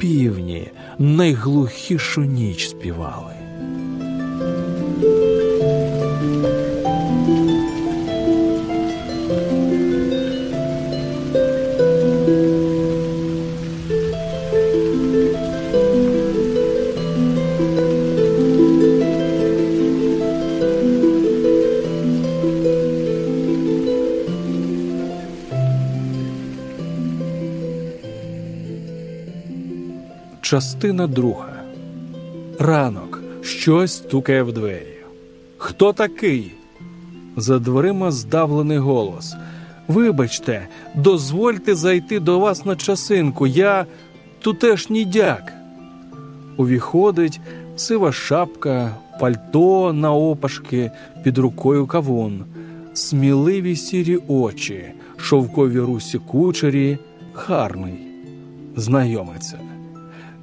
півні найглухішу ніч співали. Частина друга. Ранок. Щось стукає в двері. Хто такий? За дверима здавлений голос. Вибачте, дозвольте зайти до вас на часинку. Я тутешній дяк. Увіходить сива шапка, пальто на опашки, під рукою кавун, сміливі сірі очі, шовкові русі кучері, гарний, знайомиться.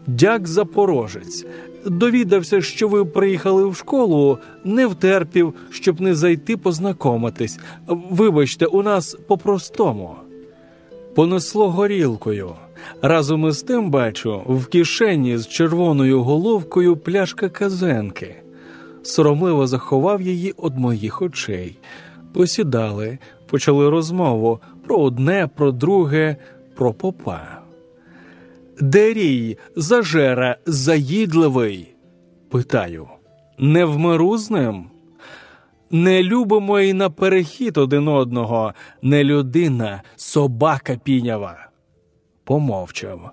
Дяк Запорожець. Довідався, що ви приїхали в школу, не втерпів, щоб не зайти познайомитись. Вибачте, у нас по-простому. Понесло горілкою. Разом із тим бачу в кишені з червоною головкою пляшка казенки. Соромливо заховав її од моїх очей. Посідали, почали розмову про одне, про друге, про попа. Дерій, зажера, заїдливий? Питаю. Не в миру з ним? Не любимо і на перехід один одного, не людина, собака пінява. Помовчав.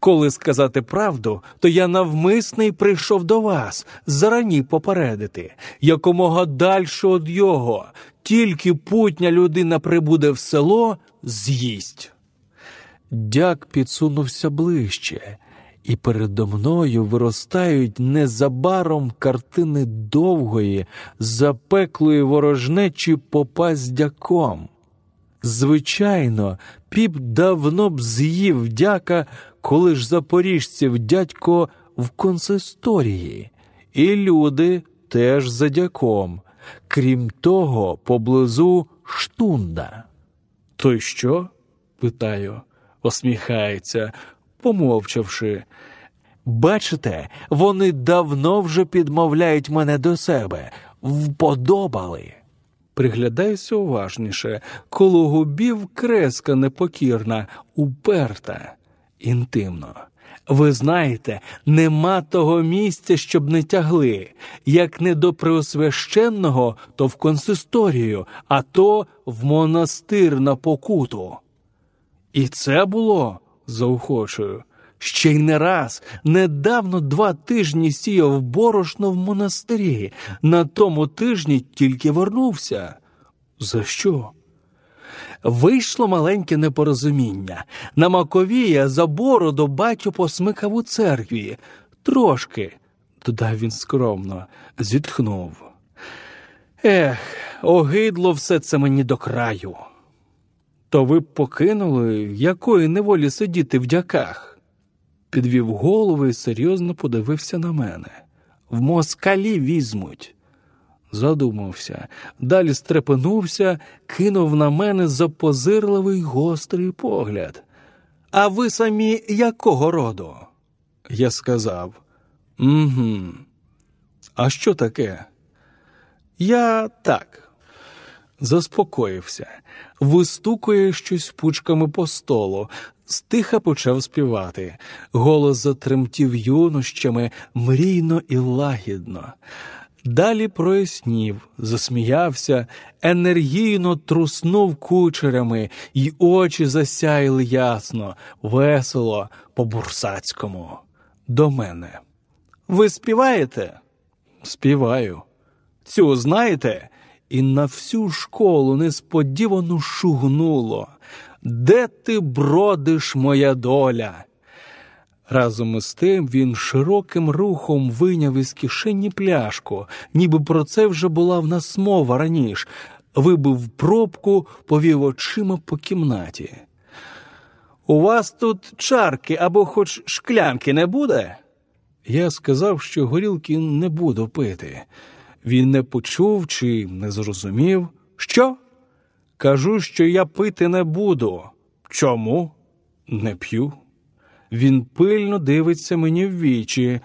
Коли сказати правду, то я навмисний прийшов до вас, зарані попередити, якомога дальше од його, тільки путня людина прибуде в село, з'їсть. Дяк підсунувся ближче, і передо мною виростають незабаром картини довгої, запеклої ворожнечі попа з дяком. Звичайно, піп давно б з'їв дяка, коли ж запоріжців дядько в консисторії, і люди теж за дяком, крім того, поблизу штунда. То й що? питаю осміхається, помовчавши. Бачите, вони давно вже підмовляють мене до себе, вподобали. Приглядаюся уважніше, коло губів креска непокірна, уперта, інтимно. Ви знаєте, нема того місця, щоб не тягли. Як не до преосвященного, то в консисторію, а то в монастир на покуту. І це було заохочую. Ще й не раз недавно два тижні сіяв борошно в монастирі, на тому тижні тільки вернувся. За що? Вийшло маленьке непорозуміння. На Маковія за бороду батько посмикав у церкві. Трошки, додав він скромно, зітхнув. Ех, огидло все це мені до краю. То ви б покинули, якої неволі сидіти в дяках? Підвів голову і серйозно подивився на мене. В москалі візьмуть. Задумався, далі стрепенувся, кинув на мене запозирливий гострий погляд. А ви самі якого роду? Я сказав. Угу. А що таке? Я так заспокоївся, вистукує щось пучками по столу, стиха почав співати. Голос затремтів юнощами мрійно і лагідно. Далі прояснів, засміявся, енергійно труснув кучерями, й очі засяяли ясно, весело, по бурсацькому. До мене. Ви співаєте? Співаю. Цю знаєте? І на всю школу несподівано шугнуло. Де ти бродиш, моя доля? Разом із тим він широким рухом вийняв із кишені пляшку, ніби про це вже була в нас мова раніше, вибив пробку, повів очима по кімнаті. У вас тут чарки або хоч шклянки не буде? Я сказав, що горілки не буду пити. Він не почув чи не зрозумів. Що? Кажу, що я пити не буду. Чому? Не п'ю. Він пильно дивиться мені в вічі,